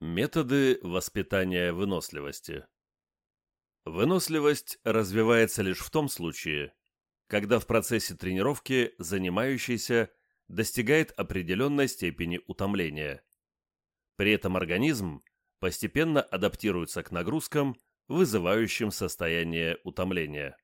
Методы воспитания выносливости Выносливость развивается лишь в том случае, когда в процессе тренировки занимающийся достигает определенной степени утомления. При этом организм постепенно адаптируется к нагрузкам, вызывающим состояние утомления.